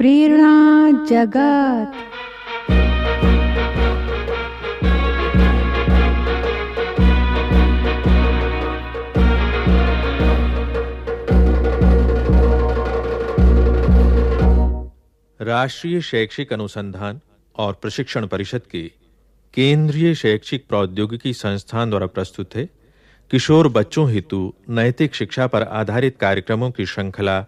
प्रेरणा जगत। राष्ट्रीय शैक्षिक अनुसंधान और प्रशिक्षण परिषद के केंद्रीय शैक्षिक प्रौद्योगिकी संस्थान द्वारा प्रस्तुत है किशोर बच्चों हेतु नैतिक शिक्षा पर आधारित कार्यक्रमों की श्रृंखला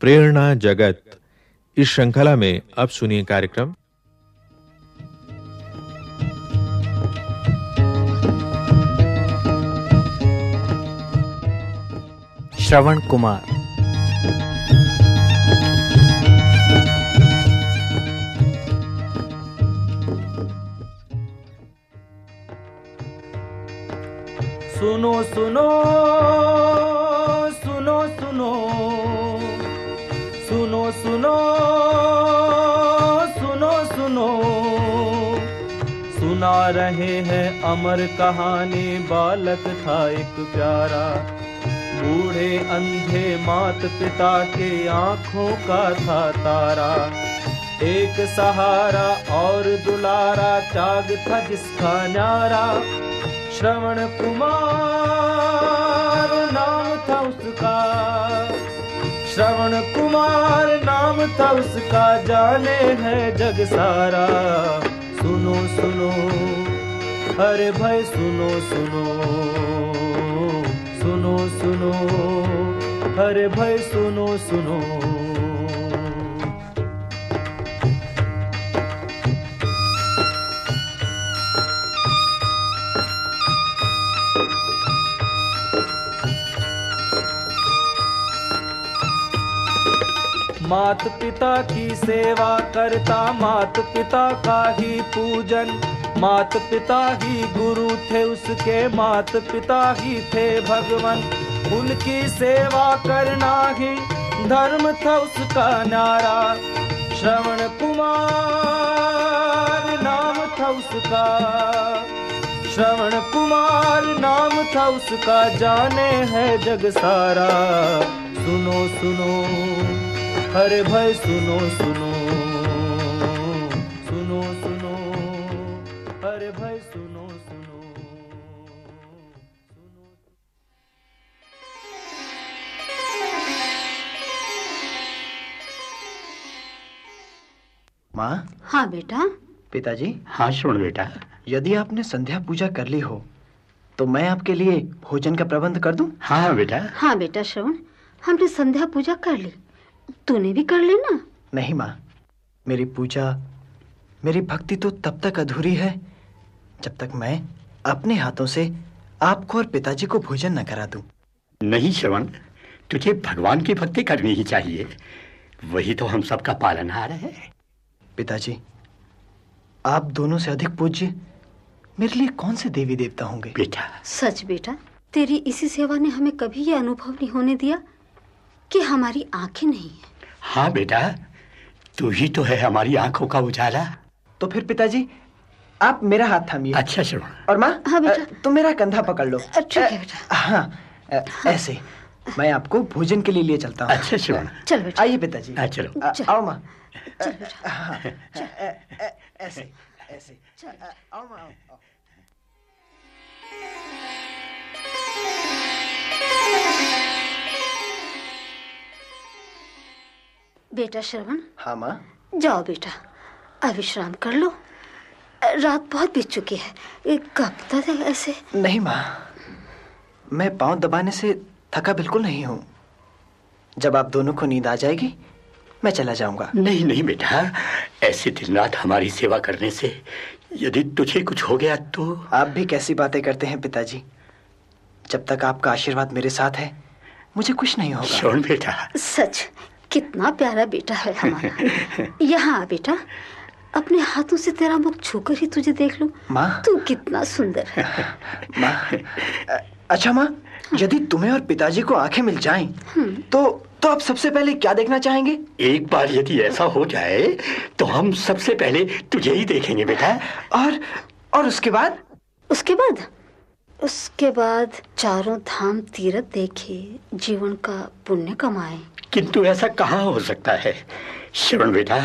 प्रेरणा जगत। इस श्रृंखला में अब सुनिए कार्यक्रम। श्रवण कुमार। सुनो सुनो। रहे हैं अमर कहानी, बालक था एक प्यारा। बूढ़े अंधे मात पिता के आँखों का था तारा। एक सहारा और दुलारा, त्याग था जिसका न्यारा। श्रवण कुमार नाम था उसका। श्रवण कुमार नाम था उसका, जाने है जग सारा। सुनो सुनो। अरे भाई सुनो सुनो। सुनो सुनो। अरे भाई सुनो सुनो। मात पिता की सेवा करता मात पिता का ही पूजन। मात पिता ही गुरु थे उसके मात पिता ही थे भगवान। उनकी सेवा करना ही धर्म था उसका नारा। श्रवण कुमार नाम था उसका। श्रवण कुमार नाम था उसका, जाने है जग सारा। सुनो सुनो। अरे भाई सुनो सुनो। सुनो सुनो। अरे भाई सुनो सुनो सुनो। माँ? हाँ बेटा। पिताजी? हाँ श्रवण बेटा। यदि आपने संध्या पूजा कर ली हो तो मैं आपके लिए भोजन का प्रबंध कर दूँ? हाँ हाँ बेटा। हाँ बेटा श्रवण। हमने संध्या पूजा कर ली। तूने भी कर ली ना नहीं माँ मेरी पूजा मेरी भक्ति तो तब तक अधूरी है जब तक मैं अपने हाथों से आपको और पिताजी को भोजन न करा दूँ। नहीं श्रवण तुझे भगवान की भक्ति करनी ही चाहिए। वही तो हम सबका पालन पालनहार है। पिताजी आप दोनों से अधिक पूज्य मेरे लिए कौन से देवी देवता होंगे? बेटा। सच बेटा तेरी इसी सेवा ने हमें कभी ये अनुभव नहीं होने दिया। कि हमारी आँखें नहीं है। हाँ बेटा तू ही तो है हमारी आँखों का उजाला। तो फिर पिताजी आप मेरा हाथ थामिए। अच्छा श्रवण और माँ हाँ, बेटा। तुम मेरा कंधा पकड़ लो। अ, ठीक है बेटा। हाँ ऐसे मैं आपको भोजन के लिए लिए चलता हूँ। अच्छा श्रवण चल बेटा। आइए पिताजी। हाँ, चलो। आओ माँ। चल बेटा। हाँ, ऐसे ऐसे। आओ माँ बेटा श्रवण। हाँ माँ। जाओ बेटा अब विश्राम कर लो। रात बहुत बीत चुकी है। कब तक ऐसे? नहीं माँ। मैं पाँव दबाने से थका बिल्कुल नहीं हूँ। जब आप दोनों को नींद आ जाएगी मैं चला जाऊँगा। नहीं नहीं बेटा। ऐसे दिन रात हमारी सेवा करने से यदि तुझे कुछ हो गया तो? आप भी कैसी बातें करते हैं पिताजी? जब तक आपका आशीर्वाद मेरे साथ है मुझे कुछ नहीं होगा। श्रवण बेटा। सच कितना प्यारा बेटा है हमारा। यहाँ आ बेटा अपने हाथों से तेरा मुख छूकर ही तुझे देख लूँ। माँ? तू कितना सुंदर है। माँ अच्छा माँ यदि तुम्हें और पिताजी को आँखें मिल जाएँ, तो तो आप सबसे पहले क्या देखना चाहेंगे? एक बार यदि ऐसा हो जाए तो हम सबसे पहले तुझे ही देखेंगे बेटा। और और उसके बाद? उसके बाद? उसके बाद चारों धाम तीर्थ देखे जीवन का पुण्य कमाए। किंतु ऐसा कहाँ हो सकता है? श्रवण बेटा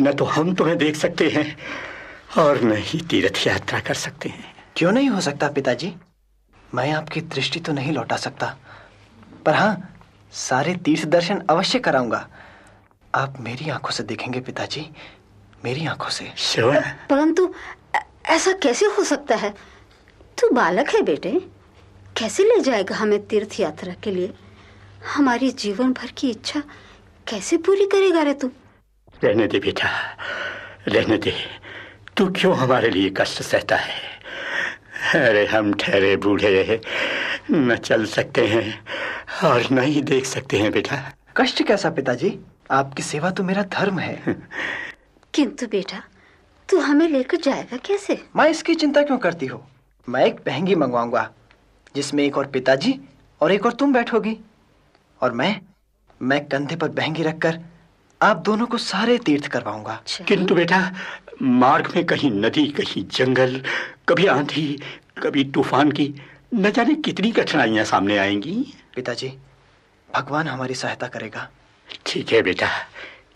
न तो हम तुम्हें देख सकते हैं और न ही तीर्थ यात्रा कर सकते हैं। क्यों नहीं हो सकता पिताजी? मैं आपकी दृष्टि तो नहीं लौटा सकता। पर हाँ सारे तीर्थ दर्शन अवश्य कराऊँगा। आप मेरी आँखों से देखेंगे पिताजी। मेरी आँखों से। श्रवण? परंतु ऐसा कैसे हो सकता है? तू बालक है बेटे। कैसे ले जाएगा हमें तीर्थ यात्रा के लिए? हमारी जीवन भर की इच्छा कैसे पूरी करेगा रे तू? रहने दे बेटा रहने दे। तू क्यों हमारे लिए कष्ट सहता है? अरे हम ठहरे बूढ़े न चल सकते हैं और न ही देख सकते हैं बेटा। कष्ट कैसा पिताजी? आपकी सेवा तो मेरा धर्म है। किंतु बेटा तू हमें लेकर जाएगा कैसे? माँ इसकी चिंता क्यों करती हो? मैं एक बहंगी मंगवाऊँगा जिसमें एक और पिताजी और एक और तुम बैठोगी। और मैं मैं कंधे पर बहंगी रखकर आप दोनों को सारे तीर्थ करवाऊँगा। अच्छा। किंतु बेटा मार्ग में कहीं नदी कहीं जंगल कभी आंधी कभी तूफ़ान की न जाने कितनी कठिनाइयाँ सामने आएँगी। पिताजी भगवान हमारी सहायता करेगा। ठीक है बेटा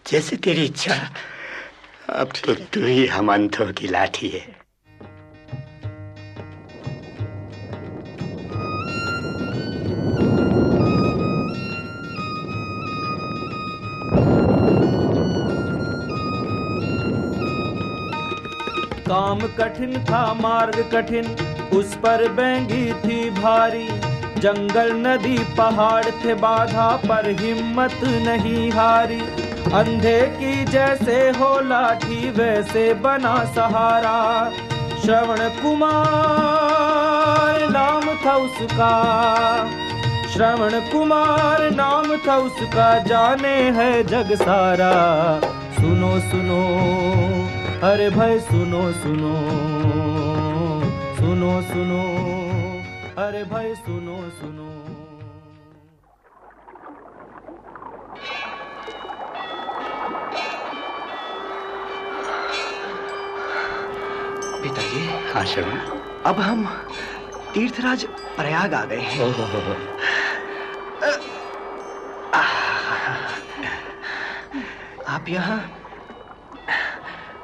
जैसे तेरी इच्छा अब तो तू ही हम अंधों की लाठी है। काम कठिन था, मार्ग कठिन। उस पर बैंगी थी भारी। जंगल, नदी, पहाड़ थे बाधा, पर हिम्मत नहीं हारी। अंधे की जैसे हो लाठी, वैसे बना सहारा। श्रवण कुमार नाम था उसका। श्रवण कुमार नाम था उसका, जाने है जग सारा। सुनो सुनो। अरे भाई सुनो सुनो। सुनो सुनो। अरे भाई सुनो सुनो। पिताजी हाँ श्रवण अब हम तीर्थराज प्रयाग आ गए हैं। आप यहाँ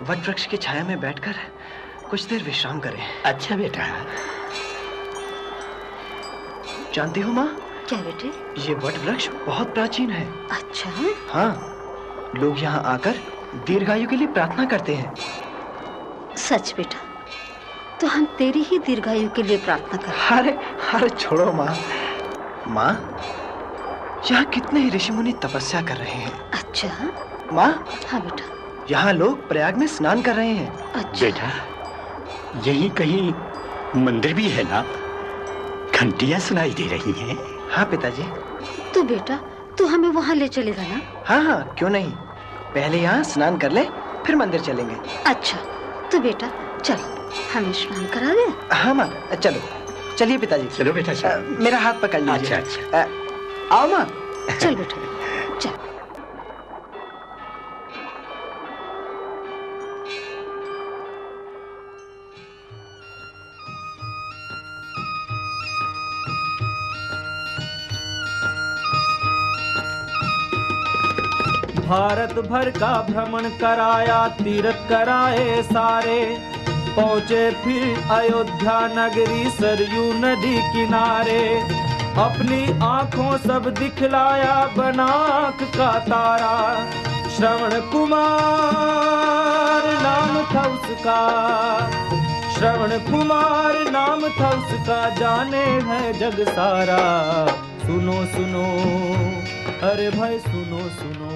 वट वृक्ष की छाया में बैठकर कुछ देर विश्राम करें। अच्छा बेटा। जानती हो माँ? क्या बेटे? ये वट वृक्ष बहुत प्राचीन है। अच्छा। हाँ लोग यहाँ आकर दीर्घायु के लिए प्रार्थना करते हैं। सच बेटा तो हम तेरी ही दीर्घायु के लिए प्रार्थना कर। अरे अरे छोड़ो माँ। माँ यहाँ कितने ही ऋषि मुनि तपस्या कर रहे हैं। अच्छा। माँ? हाँ बेटा। यहाँ लोग प्रयाग में स्नान कर रहे हैं। अच्छा। बेटा यही कहीं मंदिर भी है ना? घंटियाँ सुनाई दे रही हैं। हाँ पिताजी। तो बेटा तू हमें वहाँ ले चलेगा ना? हाँ हाँ क्यों नहीं? पहले यहाँ स्नान कर ले फिर मंदिर चलेंगे। अच्छा तो बेटा चल हमें स्नान करा दे। हाँ माँ चलो। चलिए पिताजी। चलो बेटा चलो। मेरा हाथ पकड़ लीजिए। अच्छा, अ, आओ माँ। चल बेटा। भारत भर का भ्रमण कराया, तीर्थ कराए सारे। पहुँचे फिर अयोध्या नगरी, सरयू नदी किनारे। अपनी आँखों सब दिखलाया, बनाक का तारा। श्रवण कुमार नाम था उसका। श्रवण कुमार नाम था उसका, जाने है जग सारा। सुनो सुनो, अरे भाई सुनो सुनो।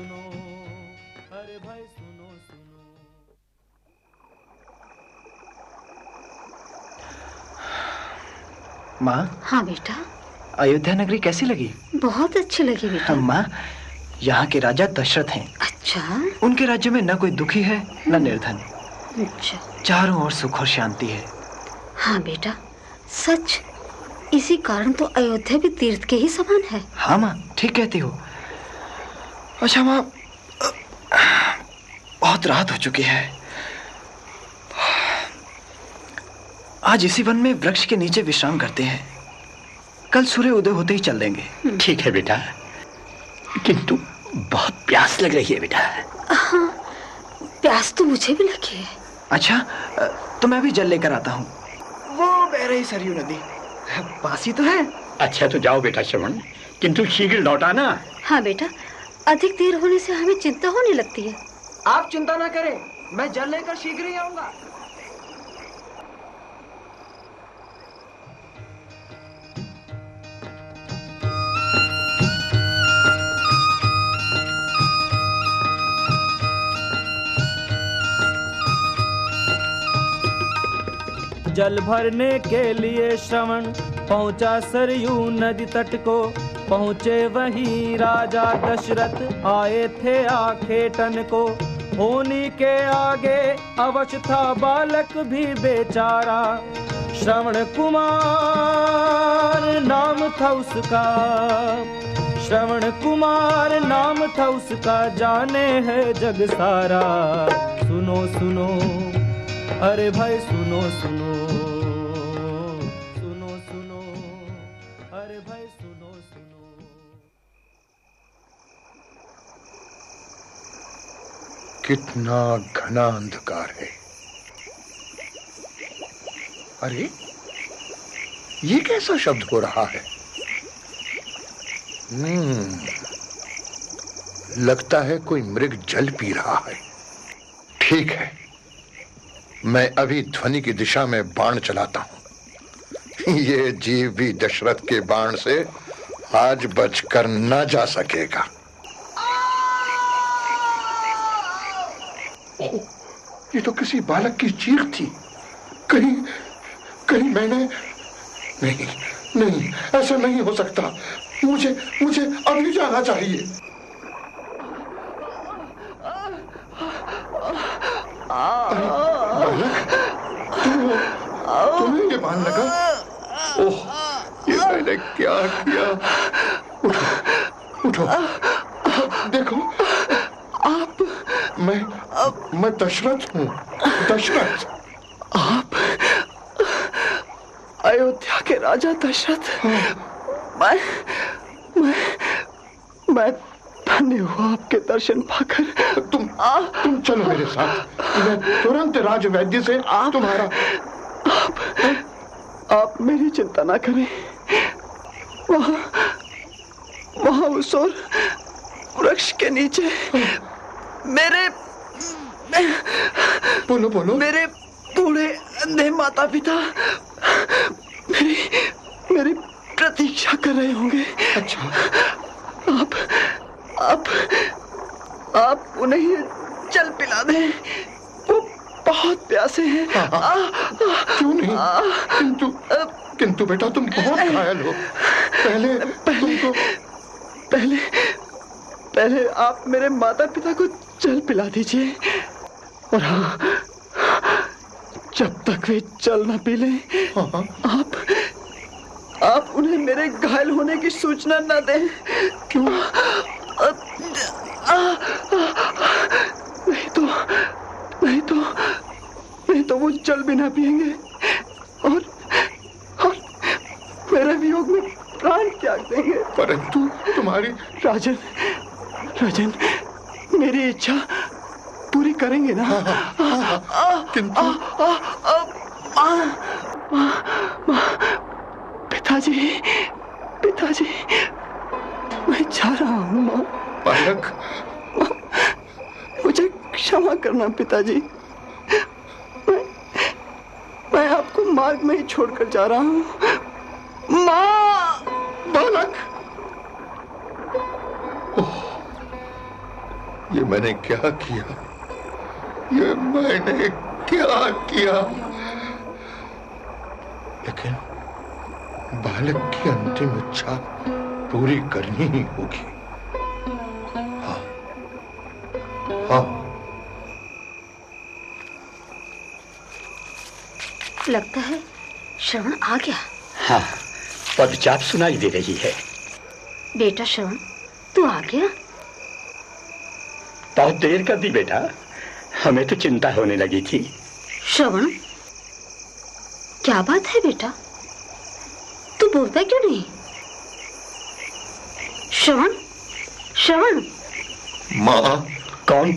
सुनो अरे भाई सुनो सुनो। माँ? हाँ बेटा। अयोध्या नगरी कैसी लगी? बहुत अच्छी लगी बेटा। माँ यहाँ के राजा दशरथ हैं। अच्छा। उनके राज्य में न कोई दुखी है न निर्धन। अच्छा। चारों ओर सुख और शांति है। हाँ बेटा सच इसी कारण तो अयोध्या भी तीर्थ के ही समान है। हाँ माँ ठीक कहती हो। अच्छा माँ बहुत रात हो चुकी है। आज इसी वन में वृक्ष के नीचे विश्राम करते हैं। कल सूर्य उदय होते ही चल देंगे। ठीक है बेटा। किंतु बहुत प्यास लग रही है बेटा। प्यास तो मुझे भी लगी है। अच्छा तो मैं भी जल लेकर आता हूँ। वो बह रही सरयू नदी। पासी तो है। अच्छा तो जाओ बेटा श्रवण। किंतु शीघ्र लौटा ना हाँ बेटा अधिक देर होने से हमें चिंता होने लगती है। आप चिंता ना करें मैं जल लेकर शीघ्र ही आऊँगा। जल भरने के लिए श्रवण पहुँचा सरयू नदी तट को। पहुँचे वहीं राजा दशरथ आए थे आखेटन को। होनी के आगे अवश्य था बालक भी बेचारा। श्रवण कुमार नाम था उसका। श्रवण कुमार नाम था उसका, जाने है जग सारा। सुनो सुनो, अरे भाई सुनो सुनो। कितना घना अंधकार है। अरे ये कैसा शब्द हो रहा है? हम्म, लगता है कोई मृग जल पी रहा है। ठीक है मैं अभी ध्वनि की दिशा में बाण चलाता हूँ। ये जीव भी दशरथ के बाण से आज बचकर न जा सकेगा ओह, ये तो किसी बालक की चीख थी। कहीं कहीं मैंने नहीं नहीं ऐसा नहीं हो सकता। मुझे मुझे अभी जाना चाहिए। बालक तुम तुम्हें ये बाण लगा? ओह ये मैंने क्या किया? उठो उठो। देखो आप मैं मैं दशरथ हूँ। दशरथ। आप अयोध्या के राजा दशरथ। मैं मैं मैं धन्य हुआ आपके दर्शन पाकर। तुम आ, तुम चलो मेरे साथ। मैं तुरंत राजवैद्य से तुम्हारा आप मेरी चिंता ना करें। वहाँ वहाँ उस ओर वृक्ष के नीचे मेरे बोलो बोलो। मेरे बूढ़े अंधे माता पिता मेरी मेरी प्रतीक्षा कर रहे होंगे। अच्छा। आप आप आप उन्हें जल पिला दें। वो बहुत प्यासे हैं। आ, क्यों नहीं? किंतु किंतु बेटा तुम बहुत घायल हो। पहले तुमको पहले पहले आप मेरे माता पिता को जल पिला दीजिए। और हाँ जब तक वे जल न पी लें हाँ, आप आप उन्हें मेरे घायल होने की सूचना न दें। क्यों? नहीं तो नहीं तो नहीं तो वो जल भी ना पिएँगे और और मेरे वियोग में प्राण त्याग देंगे। परंतु तुम्हारी राजन राजन मेरी इच्छा करेंगे ना? किंतु पिताजी पिताजी मैं जा रहा हूँ माँ। बालक मुझे क्षमा करना पिताजी। मैं मैं आपको मार्ग में ही छोड़कर जा रहा हूँ। माँ! बालक! ये मैंने क्या किया? मैंने क्या किया? लेकिन बालक की अंतिम इच्छा पूरी करनी ही होगी। हाँ। हाँ। लगता है श्रवण आ गया। हाँ पदचाप सुनाई दे रही है। बेटा श्रवण तू आ गया? बहुत देर कर दी बेटा। हमें तो चिंता होने लगी थी। श्रवण क्या बात है बेटा? तू बोलता क्यों नहीं? श्रवण श्रवण। माँ कौन?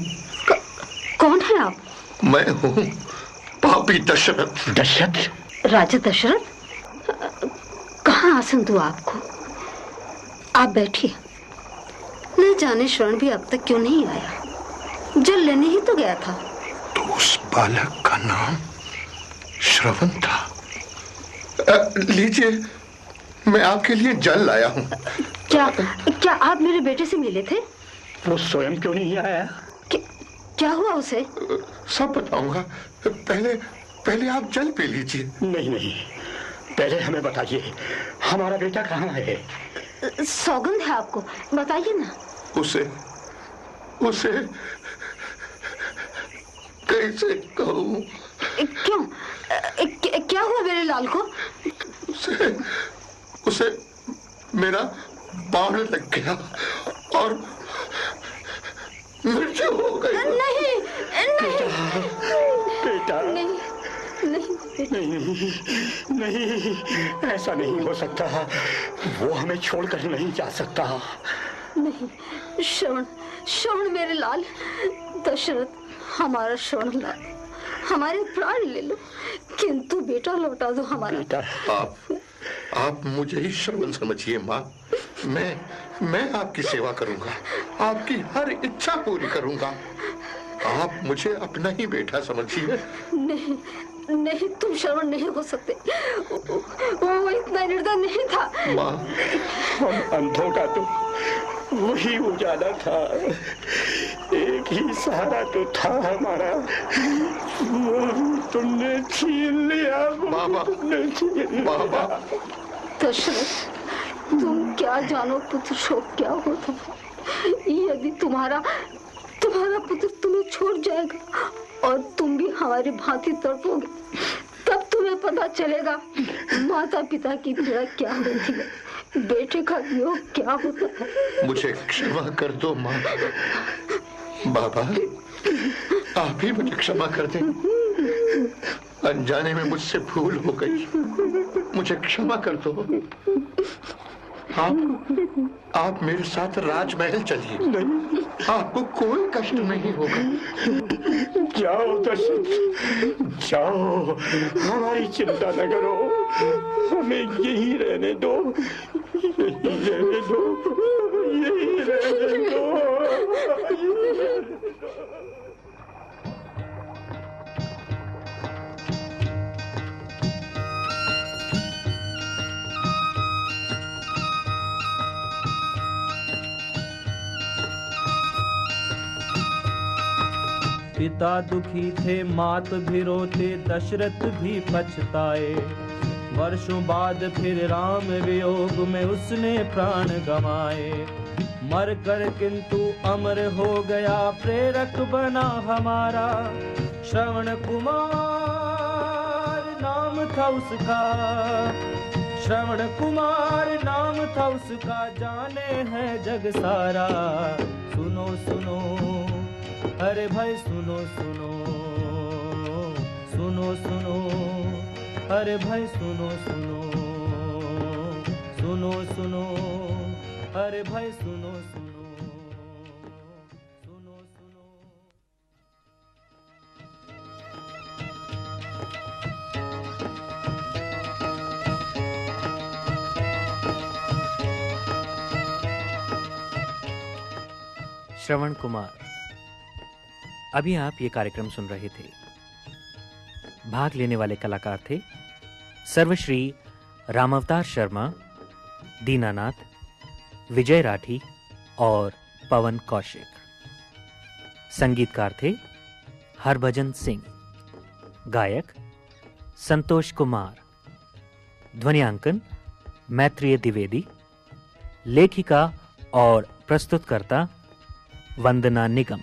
कौन है आप? मैं हूँ पापी दशरथ। दशरथ? राजा दशरथ? कहाँ आसन दूँ आपको? आप बैठिए। न जाने श्रवण भी अब तक क्यों नहीं आया? जल लेने ही तो गया था। तो उस बालक का नाम श्रवण था। लीजिए मैं आपके लिए जल लाया हूँ। क्या क्या आप मेरे बेटे से मिले थे? वो स्वयं क्यों नहीं आया? क्या, क्या हुआ उसे? सब बताऊँगा। पहले पहले आप जल पी लीजिए। नहीं नहीं। पहले हमें बताइए हमारा बेटा कहाँ है? सौगंध है आपको बताइए ना। उसे उसे कैसे कहूँ? क्यों? क्या, हुआ मेरे लाल को? उसे उसे मेरा बाण लग गया और मृत्यु हो गई। नहीं नहीं। बेटा नहीं नहीं नहीं नहीं ऐसा नहीं हो सकता। वो हमें छोड़कर नहीं जा सकता। नहीं श्रवण श्रवण मेरे लाल दशरथ हमारा श्रवण लाल। हमारे प्राण ले लो किंतु बेटा लौटा दो हमारा। बेटा आप आप मुझे ही श्रवण समझिए माँ। मैं मैं आपकी सेवा करूँगा आपकी हर इच्छा पूरी करूँगा। आप मुझे अपना ही बेटा समझिए। नहीं नहीं तुम श्रवण नहीं हो सकते। वो, वो इतना निर्दय नहीं था। माँ हम अंधों का तो वही उजाला था। एक ही सहारा तो था हमारा। वो भी तुमने छीन लिया बाबा तुमने छीन लिया। बाबा। दशरथ तुम क्या जानो पुत्र शोक क्या होता है? यदि तुम्हारा तुम्हारा पुत्र तुम्हें छोड़ जाएगा और तुम भी हमारी भांति तड़पोगे तब तुम्हें पता चलेगा माता पिता की पीड़ा क्या होती है। बेटे का योग क्या होता है? मुझे क्षमा कर दो माँ। बाबा आप ही मुझे क्षमा कर दें। अनजाने में मुझसे भूल हो गई। मुझे क्षमा कर दो। आप आप मेरे साथ राजमहल चलिए। नहीं। आपको कोई कष्ट नहीं होगा। जाओ दशरथ। जाओ। हमारी चिंता न करो। हमें यही रहने दो। यही रहने दो। यही रहने दो। पिता दुखी थे, मात भी रोते, दशरथ भी पछताए। वर्षों बाद फिर राम वियोग में उसने प्राण गंवाए। मर कर किंतु अमर हो गया, प्रेरक बना हमारा। श्रवण कुमार नाम था उसका। श्रवण कुमार नाम था उसका, जाने हैं जग सारा। सुनो सुनो, अरे भाई सुनो सुनो। सुनो अरे भाई सुनो सुनो। सुनो सुनो। अरे भाई सुनो सुनो। सुनो सुनो। श्रवण कुमार, अभी आप ये कार्यक्रम सुन रहे थे। भाग लेने वाले कलाकार थे सर्वश्री रामावतार शर्मा, दीनानाथ, विजय राठी और पवन कौशिक। संगीतकार थे हरभजन सिंह, गायक संतोष कुमार, ध्वनियांकन मैत्रेय द्विवेदी, लेखिका और प्रस्तुतकर्ता वंदना निगम।